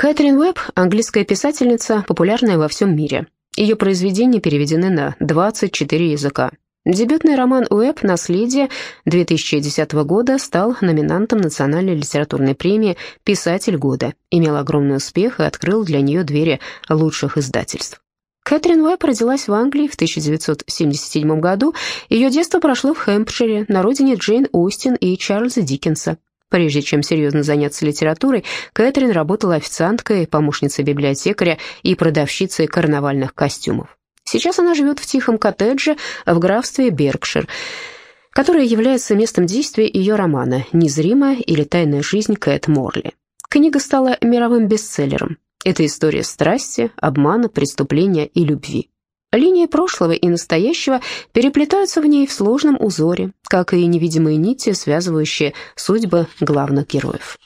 Кэтрин Уэбб – английская писательница, популярная во всем мире. Ее произведения переведены на 24 языка. Дебютный роман Уэбб «Наследие» 2010 года стал номинантом Национальной литературной премии «Писатель года», имел огромный успех и открыл для нее двери лучших издательств. Кэтрин Уэбб родилась в Англии в 1977 году. Ее детство прошло в Хэмпшире, на родине Джейн Остин и Чарльза Диккенса. Прежде чем серьезно заняться литературой, Кэтрин работала официанткой, помощницей библиотекаря и продавщицей карнавальных костюмов. Сейчас она живет в тихом коттедже в графстве Беркшир, которое является местом действия ее романа «Незримая» или «Тайная жизнь Кэт Морли». Книга стала мировым бестселлером. Это история страсти, обмана, преступления и любви. Линии прошлого и настоящего переплетаются в ней в сложном узоре, как и невидимые нити, связывающие судьбы главных героев.